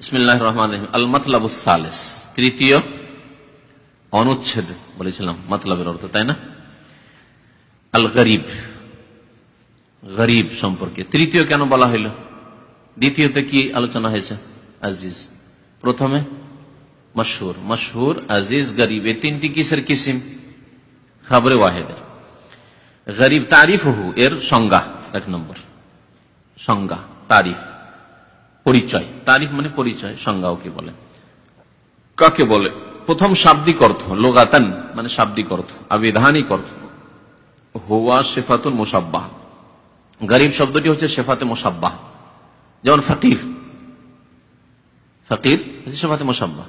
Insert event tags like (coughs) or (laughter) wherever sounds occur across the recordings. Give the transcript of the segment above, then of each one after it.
বিসমিল্লাহ রহমান রহিম আল মতলাবুস সালেস তৃতীয় অনুচ্ছেদ বলেছিলাম মতলবের অর্থ তাই না আল গরিব গরিব সম্পর্কে। তৃতীয় কেন বলা হইল? দ্বিতীয়তে কি আলোচনা হয়েছে? আজিজ। প্রথমে, মশহুর। মশহুর, আজিজ, গরিব। এই তিনটি কিসের কিসিম? খাবরে ওয়াহেদের। গরিব তারিফ হু এর সংজ্ঞা, এক নম্বর। সংজ্ঞা, তারিফ। পরিচয়। তারিফ মানে পরিচয়, সংজ্ঞাও কি বলে? কাকে বলে? প্রথম শাব্দিক অর্থ, লোগাতান মানে শাব্দিক অর্থ, আবিধানিক অর্থ। হুয়া শেফাতুল মুসাব্বাহ গরিব শব্দটি হচ্ছে শেফাতে মুসাব্বাহ যেমন ফকির। ফকির হচ্ছে শেফাতে মুসাব্বাহ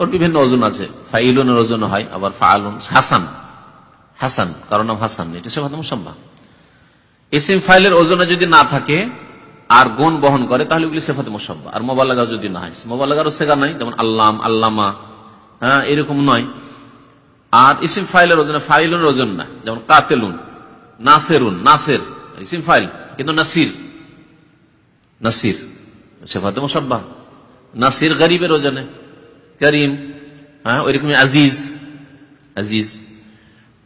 ওর বিভিন্ন ওজন আছে। ফাইলুনের ওজন হয়, আবার ফায়ালুন হাসান। হাসান কারণ নাম হাসান এটা শেফাতে মুসাব্বাহ এসিম ফাইলের ওজনে যদি না থাকে আর গুণ বহন করে, তাহলে ওগুলি সেফাতে মোসাব্বা আর মোবাল্লাগা যদি না হয়, মোবাল্লাগারও শেখা নাই, যেমন আল্লাম, আল্লামা। হ্যাঁ? এরকম নয়। আর ইসিম ফাইলের ওজন ফাইলের ওজন না, যেমন কাতেলুন, নাসেরুন, নাসের, ইসিম ফাইল, কিন্তু নাসির নাসির সেফাতে মোসাব্বা নাসির গরিবের ওজনে, করিম হ্যাঁ ওইরকমই আজিজ আজিজ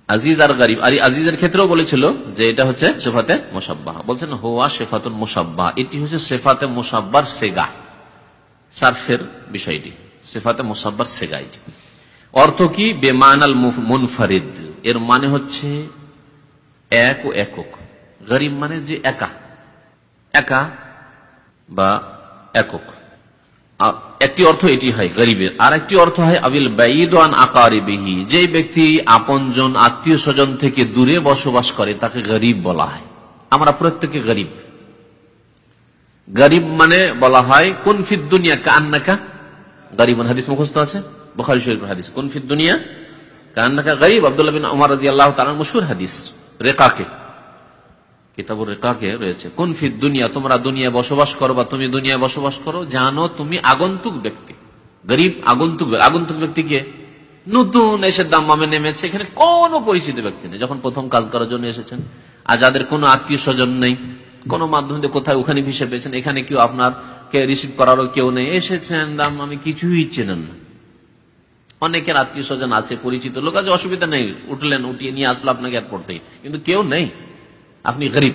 আজিজ আর গরিব, আর আজিজের ক্ষেত্রেও বলেছিল যে এটা হচ্ছে সেফাতে মোসাব্বাহ, বলছেন হোয়া শেফাতুল মোসাব্বাহ, এটি হচ্ছে সেফাতে মোসাব্বার সেগা, সার্ফের বিষয়টি, সেফাতে মোসাব্বার সেগা এটি। অর্থ কি? বেমানাল মুনফারিদ। এর মানে হচ্ছে এক ও একক। গরিব মানে যে একা। একা বা একক। একটি অর্থ এটি হয় গরিবের। আর একটি অর্থ হয় আবিল আকারিবিহি। যে ব্যক্তি আপনজন আত্মীয় স্বজন থেকে দূরে বসবাস করে, তাকে গরিব বলা হয়। আমরা প্রত্যেকে গরিব। গরিব মানে বলা হয়, কোন ফিদ দুনিয়া কান্নাকা গরিব মানে হাদিস মুখস্থ আছে? বখারি শরীফ হাদিস। কোন ফিদ দুনিয়া? কান্নাকা গরিব আবদুল্লাহ বিন উমর রাজি আল্লাহ তালার মশুর হাদিস। রেকাকে। কিতাবুর রেকাকে রয়েছে। কোন ফিদ দুনিয়া? তোমরা দুনিয়া বসবাস করো বা তুমি দুনিয়ায় বসবাস করো, জানো তুমি আগন্তুক ব্যক্তি। গরিব আগন্তুক আগন্তুক ব্যক্তিকে নতুন এসে দাম্মামে নেমেছে। এখানে কোন পরিচিত ব্যক্তি নেই। যখন প্রথম কাজ করার জন্য এসেছেন, আর যাদের কোনো আত্মীয় স্বজন নেই, কোন মাধ্যম কোথায় ওখানে ভিসে পেয়েছেন, এখানে কেউ আপনার কে রিসিভ করারও কেউ নেই, এসেছেন দাম আমি কিছুই চেনেন না। অনেকের আত্মীয় স্বজন আছে, পরিচিত লোক আছে, অসুবিধা নেই, উঠলেন, উঠিয়ে নিয়ে আসলো আপনাকে এয়ারপোর্ট থেকে কিন্তু কেউ নেই। আপনি গরিব।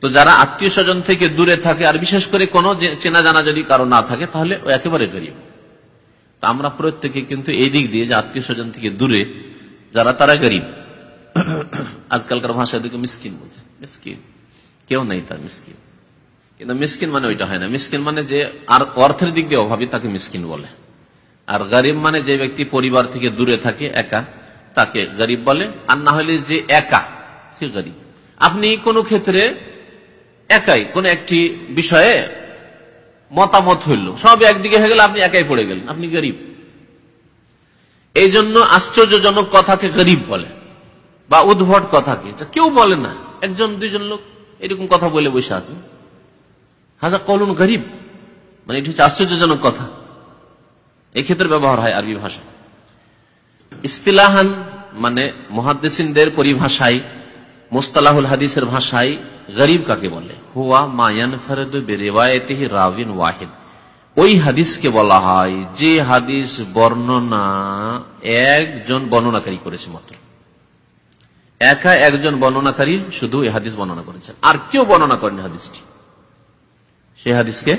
তো যারা আত্মীয় স্বজন থেকে দূরে থাকে, আর বিশেষ করে কোন চেনা জানা যদি কারও না থাকে, তাহলে একেবারে গরিব। তা আমরা প্রত্যেকে কিন্তু এই দিক দিয়ে যে আত্মীয় স্বজন থেকে দূরে, যারা তারা গরিব। আজকালকার ভাষায় দিকে মিসকিন বলছে। মিসকিন? কেউ নেই তার মিসকিন। কিন্তু মিসকিন মানে ওইটা হয় না। মিসকিন মানে যে আর অর্থের দিক দিয়ে অভাবী, তাকে মিসকিন বলে। আর গরিব মানে যে ব্যক্তি পরিবার থেকে দূরে থাকে, একা, তাকে গরিব বলে। আর না হলে যে একা, সে গরিব। আপনি কোন ক্ষেত্রে একাই, কোন একটি বিষয়ে মতামত হইল। সব একদিকে হয়ে গেল আপনি একাই পড়ে গেলেন, আপনি গরিব। এই জন্য আশ্চর্যজনক কথাকে গরিব বলে, বা উদ্ভট কথাকে। কেউ বলে না, একজন, দুইজন লোক এরকম কথা বলে বসে আছে। হাজা কলুন গরিব মানে এটি হচ্ছে আশ্চর্যজনক কথা। এই ক্ষেত্রে ব্যবহার হয় আরবি ভাষা। ইস্তিলাহান মানে মহাদ্দেসিনদের পরিভাষায়, মোস্তালাহুল হাদিসের ভাষায় গরিব কাকে বলে? হুয়া মায়ান ফেরদ বেরেওয়ায়তেহি রাবিন ওয়াহিদ। ওই হাদিসকে বলা হয় যে হাদিস বর্ণনা একজন বর্ণনাকারী করেছে মাত্র। একা একজন বর্ণনাকারী শুধু এই হাদিস বর্ণনা করেছেন আর কেউ বর্ণনা করেনি হাদিসটি। সে হাদিসকে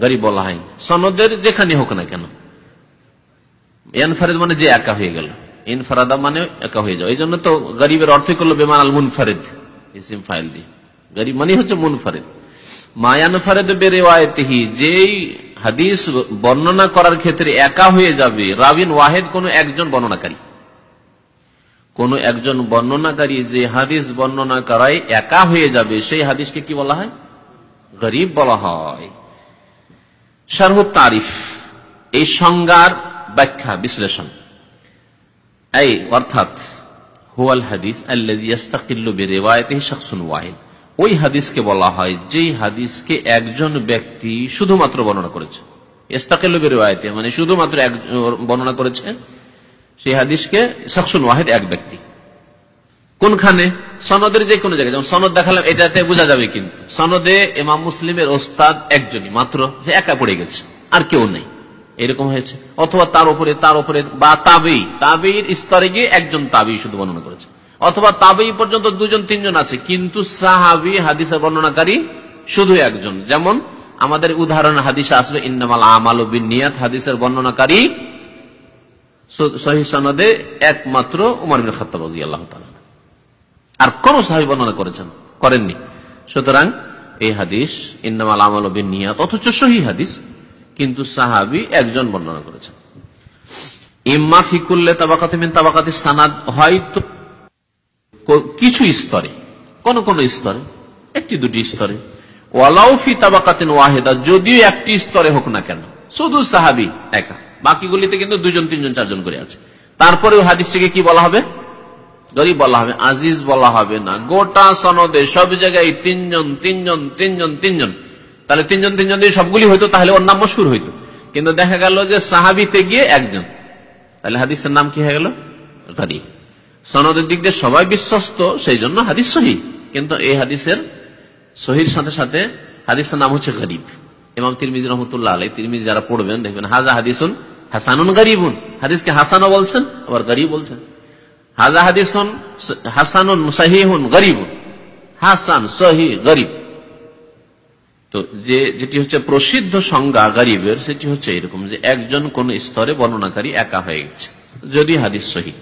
গরিব বলা হয় সনদের যেখানে হোক না কেন। এনফারেদ মানে যে একা হয়ে গেল। ইনফারাদা মানে একা হয়ে যাও এই জন্য তো গরিবের অর্থ করল বেমান আল মুনফারেদ, ইসিম ফাইল দিয়ে। গরিব মানে হচ্ছে মুনফারেদ। হাদিস বর্ণনা করার ক্ষেত্রে একা হয়ে যাবে, রাবিন ওয়াহেদ কোন একজন বর্ণনাকারী। কোন একজন বর্ণনাকারী যে হাদিস বর্ণনা করায় একা হয়ে যাবে, সেই হাদিসকে কি বলা হয়? গরিব বলা হয়। শারহ তারিফ। এই সংজ্ঞার ব্যাখ্যা, বিশ্লেষণ। এই, অর্থাৎ, হুয়াল হাদিস আল্লাহ ওই হাদিসকে বলা হয়, যেই হাদিসকে একজন ব্যক্তি শুধুমাত্র বর্ণনা করেছে। ইস্তাকিল্লু বেরিওয়ায়তে মানে শুধুমাত্র এক, বর্ণনা করেছে, সেই হাদিসকে শখসুন ওয়াহেদ এক ব্যক্তি। কোনখানে? সনদের যে কোনো জায়গায়। যেমন সনদ দেখালাম, এটাতে বোঝা যাবে কিন্তু। সনদে এমাম মুসলিমের ওস্তাদ একজনই, মাত্র একা পড়ে গেছে, আর কেউ নেই। এরকম হয়েছে। অথবা তার উপরে তার উপরে, বা তাবেই তাবেইর স্তরে গিয়ে একজন তাবেই শুধু বর্ণনা করেছে। অথবা তাবেই পর্যন্ত দুজন, তিনজন আছে, কিন্তু সাহাবি হাদিসের বর্ণনাকারী শুধু একজন। যেমন আমাদের উদাহরণ হাদিসে আসবে, ইন্নামাল আমাল নিয়াত হাদিসের বর্ণনাকারী সহি সনদে একমাত্র উমর বিন খত্তাব আল্লাহ আর কোন সাহাবি বর্ণনা করেছেন? করেননি। সুতরাং এই হাদিস, ইন্নামাল আমাল নিয়াত অথচ সহি হাদিস। কিন্তু সাহাবি একজন বর্ণনা করেছেন। ইম্মা ফিকুল্লে তাবাকাতে মিন তাবাকাতে সানাদ হয়তো কিছু স্তরে, কোন কোন স্তরে, একটি দুটি স্তরে। ওয়ালাউফি ওয়াহেদা, যদিও একটি স্তরে হোক না কেন, শুধু সাহাবি একা, বাকিগুলিতে কিন্তু দুজন, তিনজন, চারজন করে আছে। তারপরেও হাদিসটিকে কি বলা হবে? গরিব বলা হবে, আজিজ বলা হবে না, গোটা সনদে সব জায়গায় তিনজন তিনজন তিনজন তিনজন। তাহলে তিনজন তিনজন দিয়ে সবগুলি হইতো, তাহলে ওর নাম মশুর হইতো। কিন্তু দেখা গেল যে সাহাবিতে গিয়ে একজন। তাহলে হাদিসের নাম কি হয়ে গেল? গরিব সনদের দিক দিয়ে সবাই বিশ্বস্ত সেই জন্য হাদিস সহি। কিন্তু এই হাদিসের সহির সাথে সাথে হাদিসের নাম হচ্ছে গরিব। ইমাম তিরমিজ রহমতুল্লাহ আলাই তিরমিজ যারা পড়বেন, দেখবেন হাজা হাদিসুন হাসানুন গরিবুন। হাদিসকে হাসানও বলছেন, আবার গরিব বলছেন। হাজা হাদিসুন হাসানুন সহিহুন গরিবুন। হাসান সহি গরিব। তো যে, যেটি হচ্ছে প্রসিদ্ধ সংজ্ঞা গরিবের, সেটি হচ্ছে এরকম যে একজন কোন স্তরে বর্ণনাকারী একা হয়ে গেছে। যদি হাদিস সহি।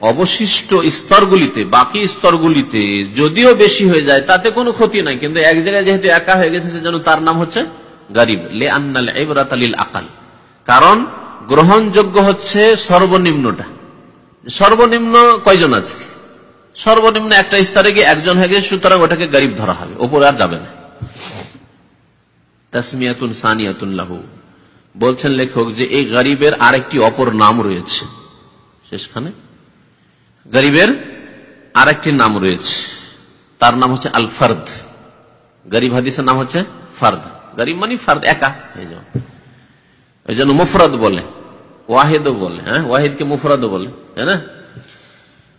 অবশিষ্ট স্তরগুলিতে, বাকি স্তরগুলিতে যদিও বেশি হয়ে যায়, তাতে কোনো ক্ষতি নাই, কিন্তু এক জায়গায় যেহেতু একা হয়ে গেছে, সেজন্য তার নাম হচ্ছে গরিব। লে আন্নাল আকাল। কারণ গ্রহণযোগ্য হচ্ছে সর্বনিম্নটা। সর্বনিম্ন কয়জন আছে? সর্বনিম্ন একটা স্তরে গিয়ে একজন হয়ে গেছে সুতরাং ওটাকে গরিব ধরা হবে, ওপরে আর যাবে না। তাসমিয়াতুন সানিয়াতুন লাহু। বলছেন লেখক যে এই গরিবের আরেকটি অপর নাম রয়েছে। শেষখানে? গরিবের আরেকটি নাম রয়েছে। তার নাম হচ্ছে আল ফার্দ গরিব হাদিসের নাম হচ্ছে ফার্দ। গরিব মানে ফার্দ, একা এই জন্য মুফরদ বলে, ওয়াহেদও বলে হ্যাঁ? ওয়াহিদকে মুফরদও বলে, তাই না?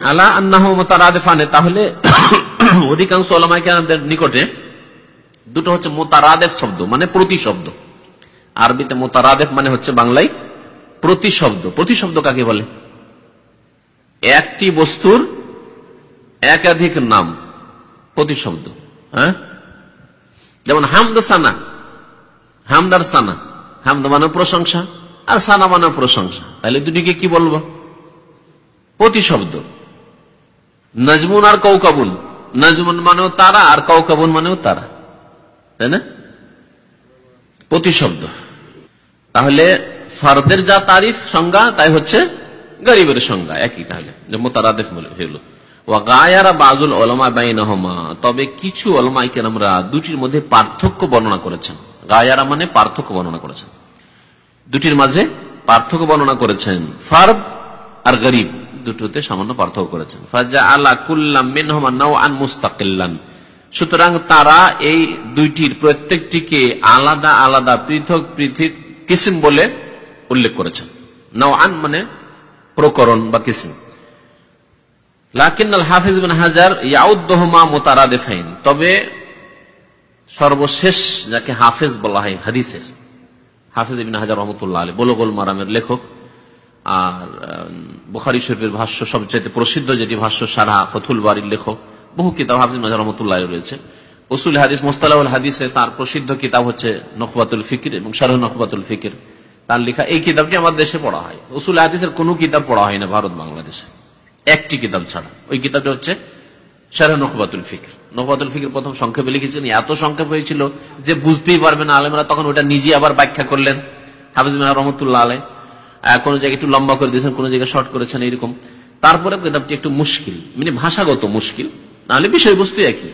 আলা আন্নাহ মোতারাদেফানে, তাহলে (coughs) অধিকাংশ ওলামাইকেরামদের নিকটে দুটো হচ্ছে মোতারাদেফ শব্দ মানে প্রতি শব্দ আরবিতে মোতারাদেফ মানে হচ্ছে বাংলায় প্রতিশব্দ। প্রতিশব্দ কাকে বলে? একটি বস্তুর একাধিক নাম। প্রতিশব্দ হ্যাঁ? যেমন হামদ সানা, হামদার সানা। হামদ মানে প্রশংসা, আর সানা মানে প্রশংসা। তাহলে দুটিকে কি বলব? প্রতিশব্দ। নজমুন আর কৌকাবুন নজমুন মানেও তারা আর কৌকাবুন মানেও তারা। তাই না? প্রতিশব্দ। তাহলে ফরদের যা তারিফ সংজ্ঞা, তাই হচ্ছে গরিবের সংজ্ঞা। একই তাহলে মোতারাদেফ হইল তবে কিছু দুটির মধ্যে পার্থক্য বর্ণনা করেছেন। গায়ারা মানে পার্থক্য বর্ণনা করেছেন। দুটির মাঝে পার্থক্য বর্ণনা করেছেন ফার্দ আর গরিব। দুটোতে সামান্য পার্থক্য করেছেন। ফাজা আলা কুল্লাম মুস্তাকিল্লান। সুতরাং তারা এই দুইটির প্রত্যেকটিকে আলাদা আলাদা পৃথক পৃথক কিসিম বলে উল্লেখ করেছেন। নাও আন মানে প্রকরণ বা কিসিম। হাফিজ বিন হাজার তবে সর্বশেষ যাকে হাফেজ বলা হয় মারামের লেখক আর বুখারি শরীফের ভাষ্য সবচেয়ে প্রসিদ্ধ যেটি ভাষ্য সারা ফথুল বাড়ির লেখক, বহু কিতাব হাফিজ মাজার রহমতুল্লাহ রয়েছে। ওসুল হাদিস মোস্তালাহুল হাদিসে তার প্রসিদ্ধ কিতাব হচ্ছে নকবাতুল ফিকির এবং শারহ নকবাতুল ফিকির। তার লেখা, এই কিতাবটি আমার দেশে পড়া হয়। উসুল হাদিসের কোনো কিতাব পড়া হয় না ভারত বাংলাদেশে। একটি কিতাব ছাড়া। ওই কিতাবটা হচ্ছে সারা নকবাতুল ফিকির। নকবাতুল ফিকির প্রথম সংক্ষেপে লিখেছেন, এত সংক্ষেপ হয়েছিল যে বুঝতেই পারবে না আলেমরা, তখন ওটা নিজে আবার ব্যাখ্যা করলেন। হাফিজ রহমতুল্লাহ আলাই কোন জায়গায় একটু লম্বা করে দিয়েছেন, কোন জায়গায় শর্ট করেছেন, এইরকম। তারপরে কিতাবটি একটু মুশকিল মানে ভাষাগত মুশকিল। নাহলে বিষয়বস্তু একই।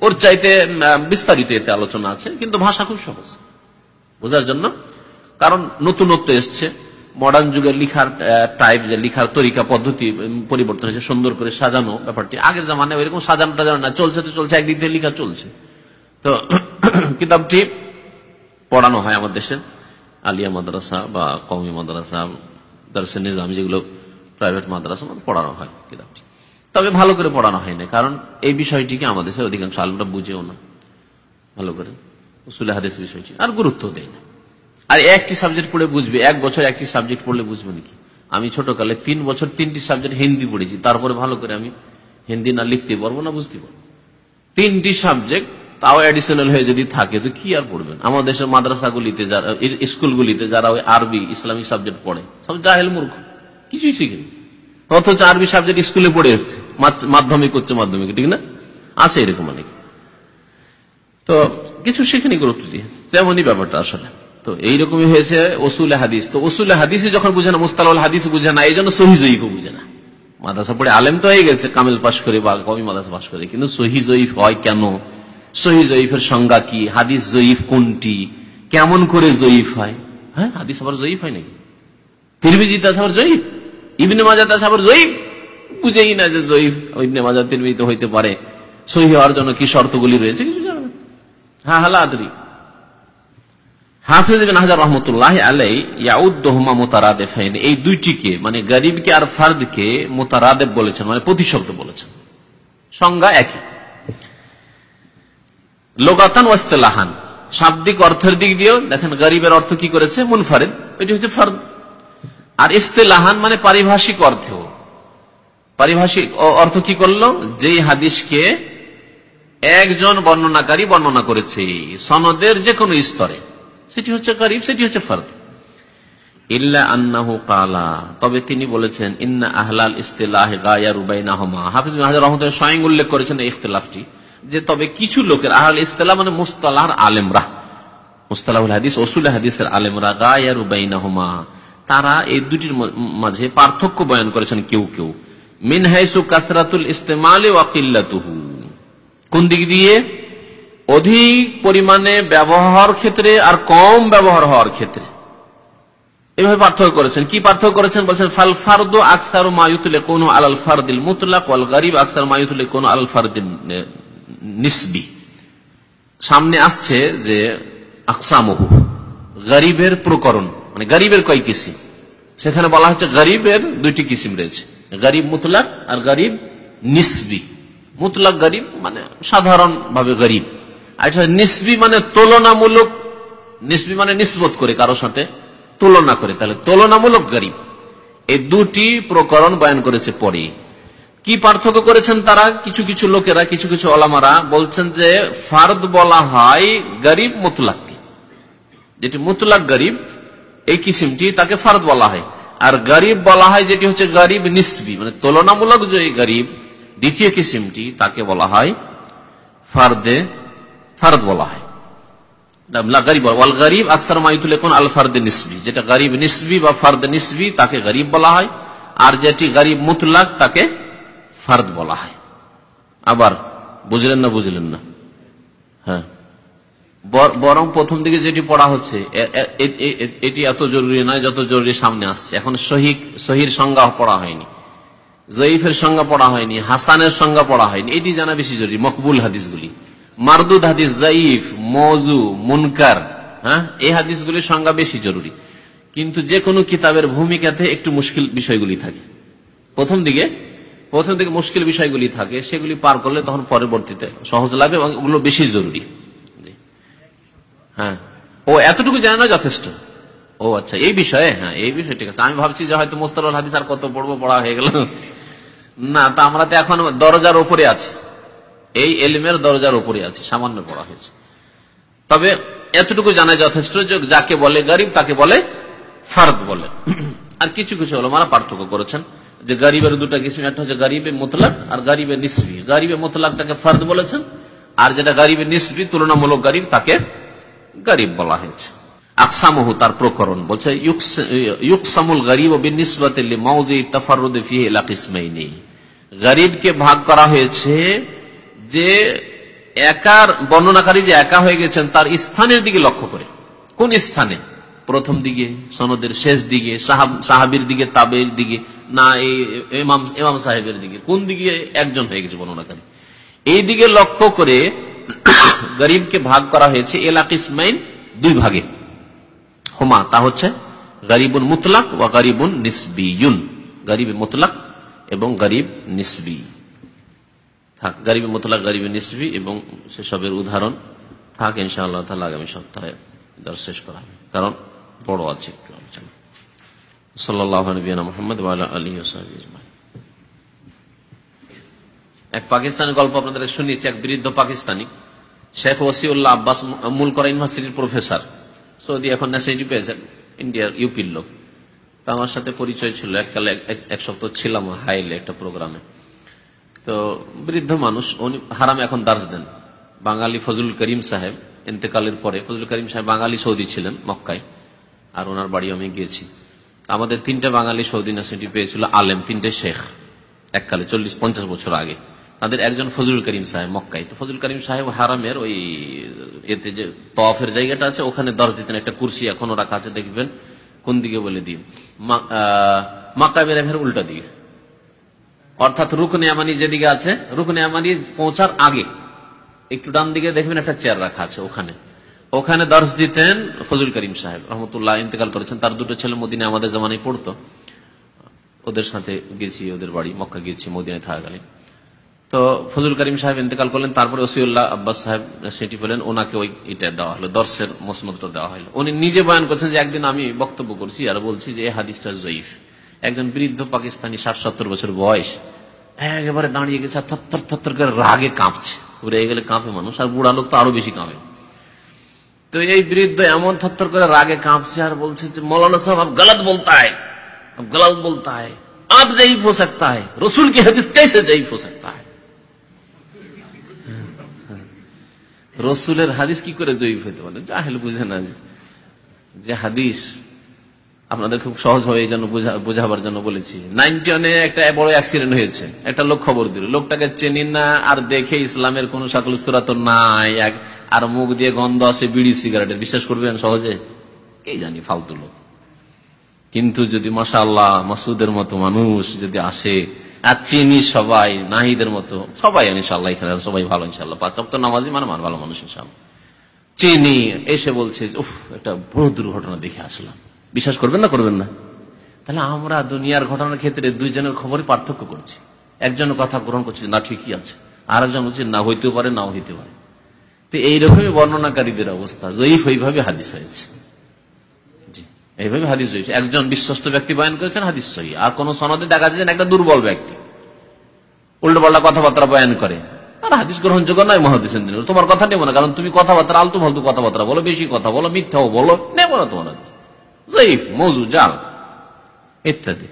ওর চাইতে বিস্তারিত এতে আলোচনা আছে, কিন্তু ভাষা খুব সহজ। বোঝার জন্য। কারণ নতুনত্ব এসছে। মডার্ন যুগের লিখার টাইপ যে লিখার তরিকা, পদ্ধতি পরিবর্তন হয়েছে, সুন্দর করে সাজানো ব্যাপারটি। আগের জামানে ওইরকম সাজানো টাজানো না, চলছে তো চলছে, একদিক থেকে লিখা চলছে। তো, (clears throat) কিতাবটি পড়ানো হয় আমার দেশের আলিয়া মাদ্রাসা বা কমি মাদ্রাসা দর্শন নিজাম যেগুলো প্রাইভেট মাদ্রাসা পড়ানো হয় কিতাবটি। তবে ভালো করে পড়ানো হয় না কারণ এই বিষয়টিকে আমাদের অধিকাংশ আলমরা বুঝেও না। ভালো করে। উসুলে বিষয়টি আর গুরুত্ব দেয় না। আর একটি সাবজেক্ট পড়ে বুঝবে, এক বছর একটি সাবজেক্ট পড়লে বুঝবে নাকি? আমি ছোটকালে তিন বছর তিনটি সাবজেক্ট হিন্দি পড়েছি, তারপরে ভালো করে আমি হিন্দি না লিখতে পারব না, বুঝতে পারব। তিনটি সাবজেক্ট তাও অ্যাডিশনাল হয়ে যদি থাকে, তো কি আর পড়বেন আমাদের দেশের মাদ্রাসাগুলিতে যারা, স্কুলগুলিতে যারা ওই আরবি, ইসলামিক সাবজেক্ট পড়ে, সব জাহেল মূর্খ, কিছুই শিখেনি। অথচ আরবি সাবজেক্ট স্কুলে পড়ে এসছে মাধ্যমিক, উচ্চ মাধ্যমিক, ঠিক না? আছে এরকম অনেক। তো কিছু শিখেনি গুরুত্ব দিয়ে, তেমনই ব্যাপারটা আসলে। তো এইরকমই হয়েছে ওসুল হাদিস। তো ওসুল হাদিসে যখন বুঝে না মুস্তাল হাদিস বুঝে না এই জন্য সহি জয়ীফও বুঝে না। মাদ্রাসা পড়ে আলেম তো হয়ে গেছে, কামেল পাশ করে বা কবি মাদ্রাসা পাশ করে, কিন্তু সহি জয়ীফ হয় কেন? সহি জয়ীফের সংজ্ঞা কি? হাদিস জয়ীফ কোনটি? কেমন করে জয়ীফ হয়? হ্যাঁ হাদিস আবার জয়ীফ হয় নাকি? তিরমিজিতে আছে আবার জয়ীফ। ইবনে মাজাতে আছে আবার জয়ীফ। বুঝেই না যে জয়ীফ ইবনে মাজা তিরমিজিতে হইতে পারে। সহি হওয়ার জন্য কি শর্তগুলি রয়েছে কিছু জানা হ্যাঁ হালা আদরি। হাফিজ বিন হাজার রহমতুল্লাহ মানে বলেছেন মানে প্রতিশব্দ বলেছেন। সংজ্ঞা একই। লোকাতান ওয়াস্তেলাহান। শাব্দিক অর্থের দিক দিয়েও, দেখেন গরিবের অর্থ কি করেছে? মুনফারেদ। এটি হচ্ছে ফার্দ। আর ইস্তেলাহান মানে পারিভাষিক অর্থেও। পারিভাষিক অর্থ কি করল? যেই হাদিসকে একজন বর্ণনাকারী বর্ণনা করেছে, সনদের যে কোনো স্তরে। সেটি হচ্ছে গরিব, সেটি হচ্ছে ফর্দ। তবে তিনি বলেছেন, ইন্না আহলাল ইস্তেলাহ গায়া হাফিজ হাজার রহমতের স্বয়ং উল্লেখ করেছেন এই ইখতলাফটি। যে তবে কিছু লোকের আহল ইস্তেলা মানে মুস্তালার আলেমরা। তারা এই দুটির মাঝে পার্থক্য করেছেন কেউ কেউ। কোন দিক দিয়ে? অধিক পরিমাণে ব্যবহার ক্ষেত্রে আর কম ব্যবহার হওয়ার ক্ষেত্রে। এভাবে পার্থক্য করেছেন। কি পার্থক্য করেছেন? বলছেন, ফাল ফারদ আকসার মায়ুতুলে কোন আলাল ফারদিল মুতলাক ওয়াল গরিব, আকসার মায়ুতুলে কোন আলাল ফারদিল নিসবি। সামনে আসছে যে আকসামহু, গরিবের প্রকরণ মানে গরিবের কয় কিসিম? সেখানে বলা হচ্ছে গরিবের দুইটি কিসিম রয়েছে, গরিব মুতলাক আর গরিব নিসবি। মুতলাক গরিব মানে সাধারণ ভাবে গরিব আচ্ছা নিসবি মানে তুলনামূলক, নিসবি মানে নিসবত করে কারও সাথে তুলনা করে, তাহলে তুলনামূলক গরিব। এই দুটি প্রকরণ বয়ান করেছে পরে। কি পার্থক্য করেছেন তারা? কিছু কিছু লোকেরা, কিছু কিছু অলামারা বলছেন যে ফার্দ বলা হয় গরিব মুতলাককে যেটি মুতলাক গরিব, এই কিসিমটি তাকে ফার্দ বলা হয়। আর গরিব বলা হয় যেটি হচ্ছে গরিব নিসবি মানে তুলনামূলক যে গরিব, দ্বিতীয় কিসিমটি তাকে বলা হয় ফার্দে, ফার্দ বলা হয়। মাইতুল আল ফার্দ নিসবি। যেটা গরিব নিসবি বা ফার্দ নিসবি তাকে গরিব বলা হয়। আর যেটি গরিব মুতলাক তাকে ফার্দ বলা হয়। আবার বুঝলেন না বুঝলেন না? হ্যাঁ। বরং প্রথম দিকে যেটি পড়া হচ্ছে এটি এত জরুরি নয় যত জরুরি সামনে আসছে। এখন শহীর সংজ্ঞা পড়া হয়নি। জয়ীফের সংজ্ঞা পড়া হয়নি, হাসানের সংজ্ঞা পড়া হয়নি। এটি জানা বেশি জরুরি, মকবুল হাদিসগুলি। মারদুদ হাদিস, জয়ীফ মজু মুনকার হ্যাঁ? এই হাদিসগুলির সংজ্ঞা বেশি জরুরি। কিন্তু যে কোনো কিতাবের ভূমিকাতে একটু মুশকিল বিষয়গুলি থাকে। প্রথম দিকে প্রথম দিকে মুশকিল বিষয়গুলি থাকে, সেগুলি পার করলে তখন পরবর্তীতে সহজ লাগবে এবং ওগুলো বেশি জরুরি। হ্যাঁ। ও এতটুকু জানে না যথেষ্ট। ও আচ্ছা এই বিষয়ে? হ্যাঁ এই বিষয়ে ঠিক আছে। আমি ভাবছি যে হয়তো মোস্তারুল হাদিস আর কত পড়ব, পড়া হয়ে গেল। না, তা আমরা তো এখন দরজার উপরে আছি। এই এলিমের দরজার উপরে আছে, সামান্য পড়া হয়েছে। তবে এতটুকু জানা যথেষ্ট যাকে বলে গরিব, তাকে বলে ফার্দ বলে। আর কিছু কিছু হলো মারা পার্থক্য করেছেন। যে গরিবের দুটা কিসিম একটা হচ্ছে গরিবে মোতলাক আর গরিবে নিসবি। গরিবে মোতলাকটাকে ফার্দ বলেছেন, আর যেটা গরিবে নিসবি, তুলনামূলক গরিব, তাকে গরিব বলা হয়েছে। আকসামহু তার প্রকরণ বলছে ইউকসামুল গরিব ইলাকিসমাইনি গরিবকে ভাগ করা হয়েছে যে একার বর্ণনাকারী যে একা হয়ে গেছেন, তার স্থানের দিকে লক্ষ্য করে। কোন স্থানে? প্রথম দিকে, সনদের শেষ দিকে সাহাবির দিকে তাবের দিকে না, এই ইমাম সাহেবের দিকে। কোন দিকে একজন হয়ে গেছে বর্ণনাকারী এই দিকে লক্ষ্য করে (coughs) গরিবকে ভাগ করা হয়েছে এলাকিসমাইন দুই ভাগে। হোমা, তা হচ্ছে গরিবুন মুতলাক গরিবুন নিসবিউন গরিব মুতলাক এবং গরিব নিসবি। থাক, গরিব মোতলা গরিব নিসবি এবং সেসবের উদাহরণ থাক, ইনশাআল্লাহ তাহলে আগামী সপ্তাহে শেষ করা হবে। কারণ বড় আছে একটু আলোচনা। এক পাকিস্তানি গল্প আপনাদের শুনিয়েছি, এক বৃদ্ধ পাকিস্তানি। শেখ ওসিউল্লাহ আব্বাস মূল করা ইউনিভার্সিটির প্রফেসর, সৌদি এখন ন্যাশনালিটি পেয়েছেন ইন্ডিয়ার ইউপির লোক। তো আমার সাথে পরিচয় ছিল, এককালে এক সপ্তাহ ছিলাম হাইলে একটা প্রোগ্রামে। তো বৃদ্ধ মানুষ, উনি হারাম এখন দার্জ দেন। বাঙালি ফজল করিম সাহেব ইন্তেকালের পরে ফজল করিম সাহেব বাঙালি সৌদি ছিলেন মক্কায়, আর ওনার বাড়ি আমি গিয়েছি। আমাদের তিনটা বাঙালি সৌদি ন্যাশনালিটি পেয়েছিল আলেম, তিনটে শেখ, এককালে চল্লিশ, পঞ্চাশ বছর আগে। তাদের একজন ফজল করিম সাহেব মক্কাই তো ফজল করিম সাহেব হারামের ওই, এতে যে তফের জায়গাটা আছে, ওখানে দশ দিতেন, একটা কুর্সি এখনও রাখা আছে দেখবেন, কোন দিকে বলে দিন মাক্কা বেরামের উল্টা দিকে। অর্থাৎ রুকনে আমানি যেদিকে আছে, রুকনে আমানি পৌঁছার আগে। একটু ডান দিকে দেখবেন একটা চেয়ার রাখা আছে ওখানে। ওখানে দর্শ দিতেন ফজল করিম সাহেব, রহমতুল্লাহ ইন্তেকাল করেছেন। তার দুটো ছেলে মদিনে আমাদের জামানায় পড়তো। ওদের সাথে গেছি, ওদের বাড়ি, মক্কা গিয়েছি মদিনায় থাকাকালীন। তো ফজল করিম সাহেব ইন্তেকাল করলেন, তারপরে ওসিউল্লাহ আব্বাস সাহেব সেটি পেলেন, ওনাকে ওই এটা দেওয়া হলো, দর্শের মসমতটা দেওয়া হলো। উনি নিজে বয়ান করছেন যে, একদিন আমি বক্তব্য করছি আর বলছি যে হাদিসটা জয়ীফ। একজন বৃদ্ধ পাকিস্তানি ষাট সত্তর বছর বয়স, একেবারে দাঁড়িয়ে গেছে থর থর করে রাগে কাঁপছে। উড়ে গেলে কাঁপে মানুষ, আর বুড়া লোক তো আরও বেশি কাঁপে। তো এই বৃদ্ধ এমন থত্তর করে রাগে কাঁপছে আর বলছে যে, মৌলানা সাহেব গলত বলতা গলত বলতা আপ যাই হো সকতা হয় রসুল কি হদিস কেসে যাই হো সকতা হয় রসুলের হাদিস কি করে জয়ী হইতে পারে? জাহেল বুঝে না যে হাদিস আপনাদের খুব সহজ এই জন্য বোঝাবার জন্য বলেছি। নাইনটি ওয়ানে একটা বড় অ্যাক্সিডেন্ট হয়েছে। একটা লোক খবর দিল। লোকটাকে চেনি না আর দেখে ইসলামের কোন সাকল সুরাত নাই। আর মুখ দিয়ে গন্ধ আসে বিড়ি সিগারেটের। বিশ্বাস করবেন সহজে? কে জানি, ফালতু লোক। কিন্তু যদি মাসা আল্লাহ মাসুদের মতো মানুষ যদি আসে, আর চিনি সবাই, নাহিদের মতো, সবাই ইনশাল্লাহ এখানে সবাই ভালো ইনশাল্লাহ পাঁচ সপ্তাহ নামাজি মানে মান ভালো মানুষ ইনশাল্লাহ চিনি, এসে বলছে, উফ, একটা বড় দুর্ঘটনা দেখে আসলাম। বিশ্বাস করবেন না করবেন না? তাহলে আমরা দুনিয়ার ঘটনার ক্ষেত্রে দুইজনের খবরই পার্থক্য করছি। একজনের কথা গ্রহণ করছি, না, ঠিকই আছে। আর একজন বলছে, না, হইতেও পারে, নাও হইতে পারে। তো এইরকমই বর্ণনাকারীদের অবস্থা। জয়ীফ ওইভাবে হাদিস হয়েছে। এইভাবে হাদিস হয়েছে একজন বিশ্বস্ত ব্যক্তি বয়ান করেছেন, হাদিস সহি। আর কোন সনদে দেখা যাচ্ছে একটা দুর্বল ব্যক্তি। উল্টো পাল্টা কথাবার্তা বয়ান করে। আর হাদিস গ্রহণযোগ্য নয় মহাদিস তোমার কথা নেব না, কারণ তুমি কথাবার্তা আলতু ফালতু কথাবার্তা বলো, বেশি কথা বলো, মিথ্যাও বলো, নেব না তোমার জয়ীফ, মৌজু, জাল, ইত্যাদি।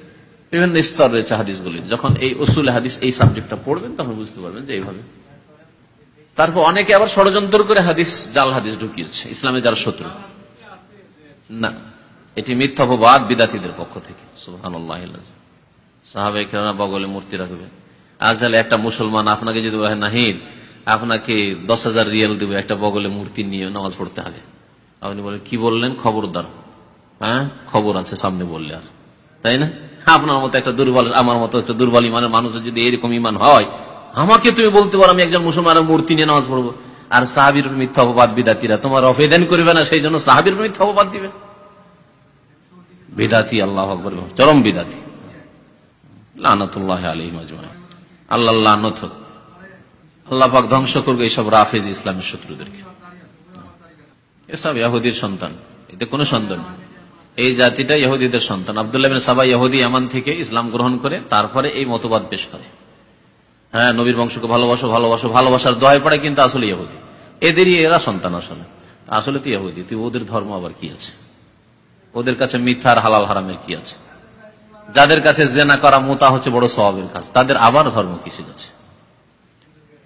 বিভিন্ন স্তর রয়েছে হাদিসগুলি। যখন এই উসুল হাদিস এই সাবজেক্টটা পড়বেন, তখন বুঝতে পারবেন যে এইভাবে তারপর অনেকে আবার ষড়যন্ত্র করে হাদিস, জাল হাদিস ঢুকিয়েছে, ইসলামে যারা শত্রু। না, এটি মিথ্যাপবাদ বিদাতিদের পক্ষ থেকে বগলে মূর্তি রাখবে। আজকাল একটা মুসলমান আপনাকে যদি নাহিদ, আপনাকে দশ হাজার রিয়াল দেবে, একটা বগলে মূর্তি নিয়ে নামাজ পড়তে হবে। আপনি বলেন, কি বললেন? খবরদার। হ্যাঁ খবর আছে, সামনে বললে আর। তাই না? আপনার মতো একটা দুর্বল, আমার মতো একটা দুর্বল ইমানের মানুষের যদি এরকম ইমান হয় আমাকে তুমি বলতে পারো, আমি একজন মুসলমানের মূর্তি নিয়ে নামাজ পড়ব। আর সাহাবির মিথ্যা অপবাদ, বিদাতিরা। তোমার অভেদন করবে না, সেই জন্য সাহাবির মিথ্যা অপবাদ দিবে। বিদাতি, আল্লাহ চরম বিদাতি। ধ্বংস করবে রাফেজ ইসলামের এসব ইয়াহুদির সন্তান। কোনো নেই। এই জাতিটা ইহুদিদের সন্তান। আবদুল্লাহ সাবা ইহুদি এমান থেকে ইসলাম গ্রহণ করে, তারপরে এই মতবাদ পেশ করে। হ্যাঁ নবীর বংশকে ভালোবাসো ভালোবাসো, ভালোবাসার দোয়াই পড়ে কিন্তু আসলে ইহুদি। এদেরই এরা সন্তান আসলে। আসলে তো ইহুদি তুই ওদের ধর্ম আবার কি আছে? ওদের কাছে মিথ্যার হালাল হারামের কি আছে? যাদের কাছে জেনা করা মোতা হচ্ছে বড় স্বভাবের কাজ। তাদের আবার ধর্ম কিসের আছে?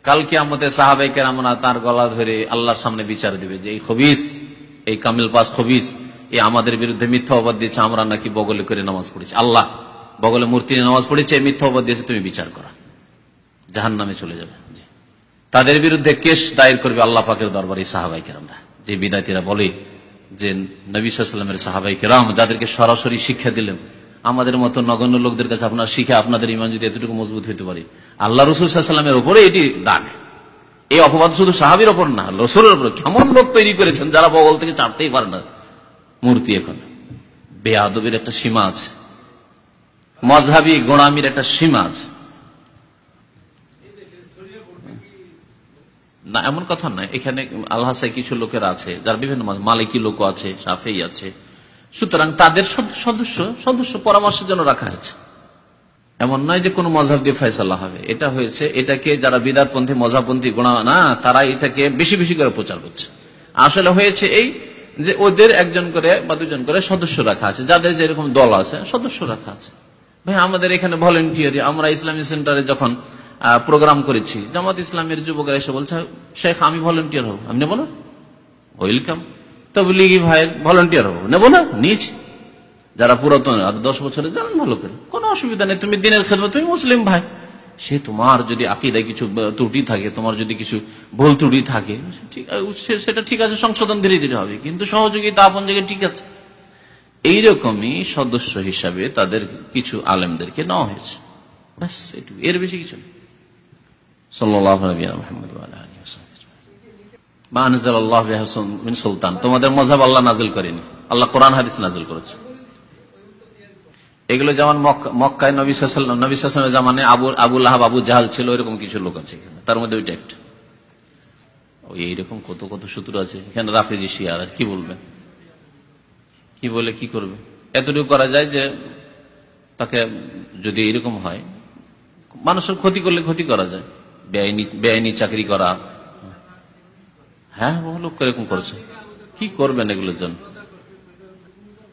কালকে আমাদের সাহাবাই কেরামনা তার গলা ধরে আল্লাহর সামনে বিচার দিবে যে, এই খবিস, এই কামিল পাস খবিস, এই আমাদের বিরুদ্ধে মিথ্যা অবাদ দিয়েছে, আমরা নাকি বগলে করে নামাজ পড়েছি। আল্লাহ বগলে মূর্তি নামাজ পড়েছে মিথ্যা অবাদ দিয়েছে, তুমি বিচার করা। জাহান নামে চলে যাবে। তাদের বিরুদ্ধে কেস দায়ের করবে আল্লাহ পাকের দরবারে সাহাবাই কেরামরা। যে বিদায়তীরা বলে যে, নবী সাল্লামের সাহাবাই কেরাম যাদেরকে সরাসরি শিক্ষা দিলেন, আমাদের মতো নগণ্য লোকদের কাছে আপনার শিখে আপনাদের ইমান যদি এতটুকু মজবুত হইতে পারে। আল্লাহ রসুল সাল্লামের উপরে এটি দাগ। এই অপবাদ শুধু সাহাবির ওপর না, রসুলের ওপর কেমন লোক তৈরি করেছেন যারা বগল থেকে চাপতেই পারে না। মূর্তি এখন। বেয়াদবির একটা সীমা আছে। মজহাবি গোড়ামির একটা সীমা আছে। না, এমন কথা নয়। এখানে আল্লাহ কিছু লোকের আছে, যার বিভিন্ন মালিকি লোক আছে সাফেই আছে। সুতরাং তাদের সদস্য সদস্য পরামর্শের জন্য রাখা হয়েছে। এমন নয় যে কোন মজাব দিয়ে ফয়সাল্লাহ হবে। এটা হয়েছে, এটাকে যারা বিদাতপন্থী, মজাবপন্থী গোড়া না, তারা এটাকে বেশি বেশি করে প্রচার করছে। আসলে হয়েছে এই যে ওদের একজন করে বা দুজন করে সদস্য রাখা আছে। যাদের যেরকম দল আছে, সদস্য রাখা আছে। ভাই, আমাদের এখানে ভলেন্টিয়ারি, আমরা ইসলামী সেন্টারে যখন প্রোগ্রাম করেছি। জামাত ইসলামের যুবকরা এসে বলছে, শেখ, আমি ভলেন্টিয়ার হব। আমি নেব না। ওয়েলকাম তবলিগি ভাই ভলেন্টিয়ার হব। নেব না? নিয়েছি। যারা পুরাতন দশ বছরে জানেন ভালো করে। কোনো অসুবিধা নেই, তুমি দিনের খেদমত, তুমি মুসলিম ভাই। সে তোমার যদি আকিদায় কিছু ত্রুটি থাকে, তোমার যদি কিছু ভুল ত্রুটি থাকে সেটা ঠিক আছে, সংশোধন ধীরে ধীরে হবে। কিন্তু সহযোগিতা আপন জায়গায় ঠিক আছে। এইরকমই সদস্য হিসাবে তাদের কিছু আলেমদেরকে নেওয়া হয়েছে। ব্যাস, এটুকু। এর বেশি কিছু নেই সুলতান। তোমাদের মজাব আল্লাহ নাজিল করেনি। আল্লাহ কোরআন, হাদিস নাজিল করেছে। এগুলো যেমন মক্কায় নবী নবী জামানে আবু আবুল আহাব আবু জাহাল ছিল, এরকম কিছু লোক আছে তার মধ্যে ওইটা একটা। এইরকম কত কত সূত্র আছে। এখানে রাফেজি শিয়ার আছে কি বলবেন কি বলে, কি করবে? এতটুকু করা যায় যে তাকে যদি এরকম হয়, মানুষের ক্ষতি করলে ক্ষতি করা যায়। বেআইনি চাকরি করা। হ্যাঁ বহু লোক এরকম করছে। কি করবেন এগুলোর জন্য?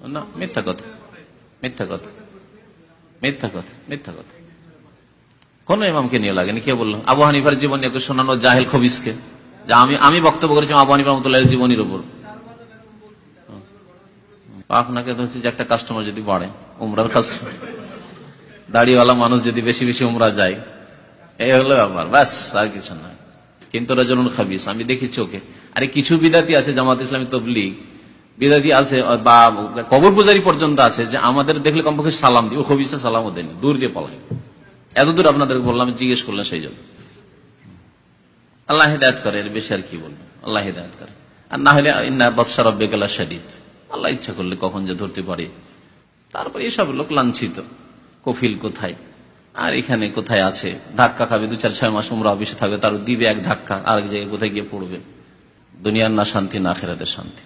না, মিথ্যা কথা। মিথ্যা কথা। মিথ্যা কথা মিথ্যা কথা। কোন নিয়ে লাগেনি, কে বলল? আবু হানিফার জীবন নিয়ে শোনানো জাহেল খবিসকে। যা আমি আমি বক্তব্য করেছি আবু হানিফা রহমতুল্লাহ জীবনীর উপর। আপনাকে হচ্ছে যে একটা কাস্টমার যদি বাড়ে, উমরার কাস্টমার দাড়িওয়ালা মানুষ যদি বেশি বেশি উমরা যায়। এই হলো ব্যাপার ব্যাস আর কিছু নয়। কিন্তু রাজনুল খাবিস, আমি দেখি চোখে আরে কিছু বিদাতি আছে জামাত ইসলামী তবলিগ। বিদাতি আছে বা কবর পূজারি পর্যন্ত আছে যে আমাদের দেখলে কমপক্ষে সালাম দিই ও খবিসটা সালামও দেয়নি, দূর দিয়ে পলাই এত দূর আপনাদের বললাম জিজ্ঞেস করলেন সেই জন্য। আল্লাহ হিদায়ত করে, এর বেশি আর কি বলব? আল্লাহ হিদায়ত করে। আর না হলে ইন্না বৎসা রব্বে গেলা শাদিদ। আল্লাহ ইচ্ছা করলে কখন যে ধরতে পারে। তারপরে এসব লোক লাঞ্ছিত। কফিল কোথায়? আর এখানে কোথায় আছে? ধাক্কা খাবে, দু চার, ছয় মাস উমরা অফিসে থাকবে তার দিবে এক ধাক্কা আরেক জায়গায় কোথায় গিয়ে পড়বে? দুনিয়ার না শান্তি, না খেরাদের শান্তি।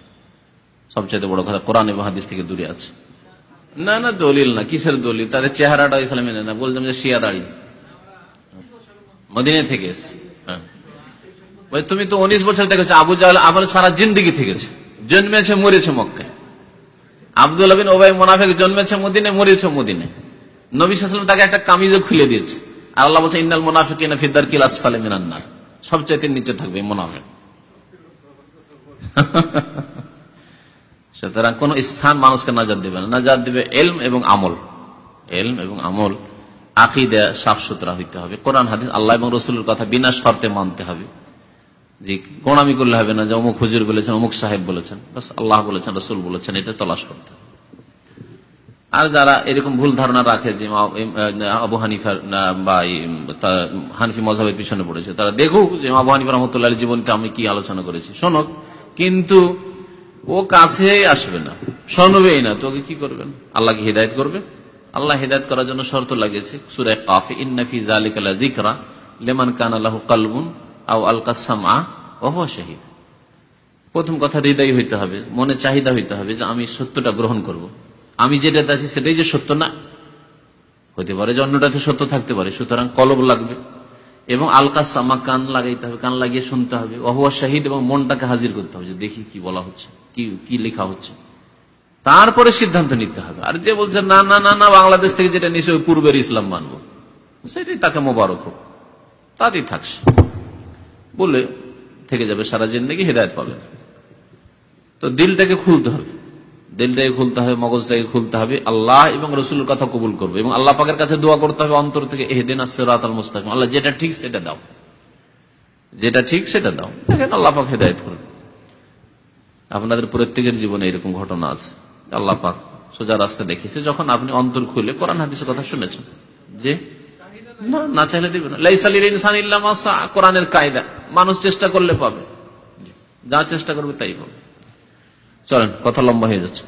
সবচেয়ে বড় কথা, কোরআন এবং থেকে দূরে আছে। না না, দলিল না, কিসের দলিল? তাদের চেহারাটা ইসলামী না। বলতাম যে শিয়া দাঁড়ি। মদিনে থেকে এসছে। হ্যাঁ। তুমি তো উনিশ বছর দেখেছ আবু জাহাল আমল সারা জিন্দিগি থেকেছে। জন্মেছে, মরেছে মক্কায়। আব্দুল আবিন ওবাই মোনাফেক জন্মেছে মদিনে মরেছে মদিনে নবী সাল্লাম তাকে একটা কামিজও খুলে দিয়েছে। আর আল্লাহ বলছে, ইন্নাল মোনাফিক মিনান্নার সবচাইতে নিচে থাকবে সুতরাং কোন স্থান মানুষকে দেবে না। দেবে এলম এবং আমল। এলম এবং আমল সাফ সুতরা হইতে হবে। কোরআন, হাদিস, আল্লাহ এবং রসুলের কথা বিনা শর্তে মানতে হবে। যে গোনামি করলে হবে না, যে অমুক হুজুর বলেছেন, অমুক সাহেব বলেছেন, বাস আল্লাহ বলেছেন, রসুল বলেছেন, এটা তলাশ করতে হবে। আর যারা এরকম ভুল ধারণা রাখে যে আবু হানিফার বা হানিফি মজাবের পিছনে পড়েছে, তারা দেখুক যে আবু হানিফা রহমতুল্লাহ জীবনটা আমি কি আলোচনা করেছি। শোনক কিন্তু ও কাছে আসবে না, শোনবেই না, তোকে কি করবেন? আল্লাহকে হৃদায়ত করবে? আল্লাহ হৃদায়ত করার জন্য শর্ত লাগিয়েছে সুরায় কাফি ইন্নাফি জালিকালা জিকরা লেমান কান আল্লাহ কালবুন আও আল কাসামা প্রথম কথা হৃদয় হইতে হবে, মনে চাহিদা হইতে হবে যে আমি সত্যটা গ্রহণ করব। আমি যেটাতে আছি সেটাই যে সত্য না। হতে পারে যে অন্যটাতে সত্য থাকতে পারে, সুতরাং কলব লাগবে। এবং আলকা সামা কান লাগাইতে হবে, কান লাগিয়ে শুনতে হবে। অহুয়া শাহিদ এবং মনটাকে হাজির করতে হবে যে দেখি কি বলা হচ্ছে, কি কি লেখা হচ্ছে। তারপরে সিদ্ধান্ত নিতে হবে। আর যে বলছে, না না না না, বাংলাদেশ থেকে যেটা নিশ্চয় পূর্বের ইসলাম মানব। সেটাই তাকে মোবারক হোক। তাতেই থাকছে। বলে থেকে যাবে, সারা জিন্দগি হৃদায়ত পাবে। তো দিলটাকে খুলতে হবে। দিলটাকে খুলতে হবে মগজটাকে খুলতে হবে। আল্লাহ এবং রসুলের কথা কবুল করবে এবং আল্লাহ পাকের কাছে দোয়া করতে হবে অন্তর থেকে, এহেদিন আসরাত আল মুস্তাকিম। আল্লাহ, যেটা ঠিক, সেটা দাও। যেটা ঠিক, সেটা দাও। দেখেন আল্লাহ পাক হেদায়ত করবে আপনাদের প্রত্যেকের জীবনে এরকম ঘটনা আছে। আল্লাহ পাক সোজা রাস্তা দেখিয়েছে, যখন আপনি অন্তর খুলে কোরআন হাদিসের কথা শুনেছেন যে, না চাইলে দিবে না। লাইসালিল ইনসান ইল্লা কোরআনের কায়দা। মানুষ চেষ্টা করলে পাবে। যা চেষ্টা করবে তাই পাবে। চলেন কথা লম্বা হয়ে যাচ্ছে।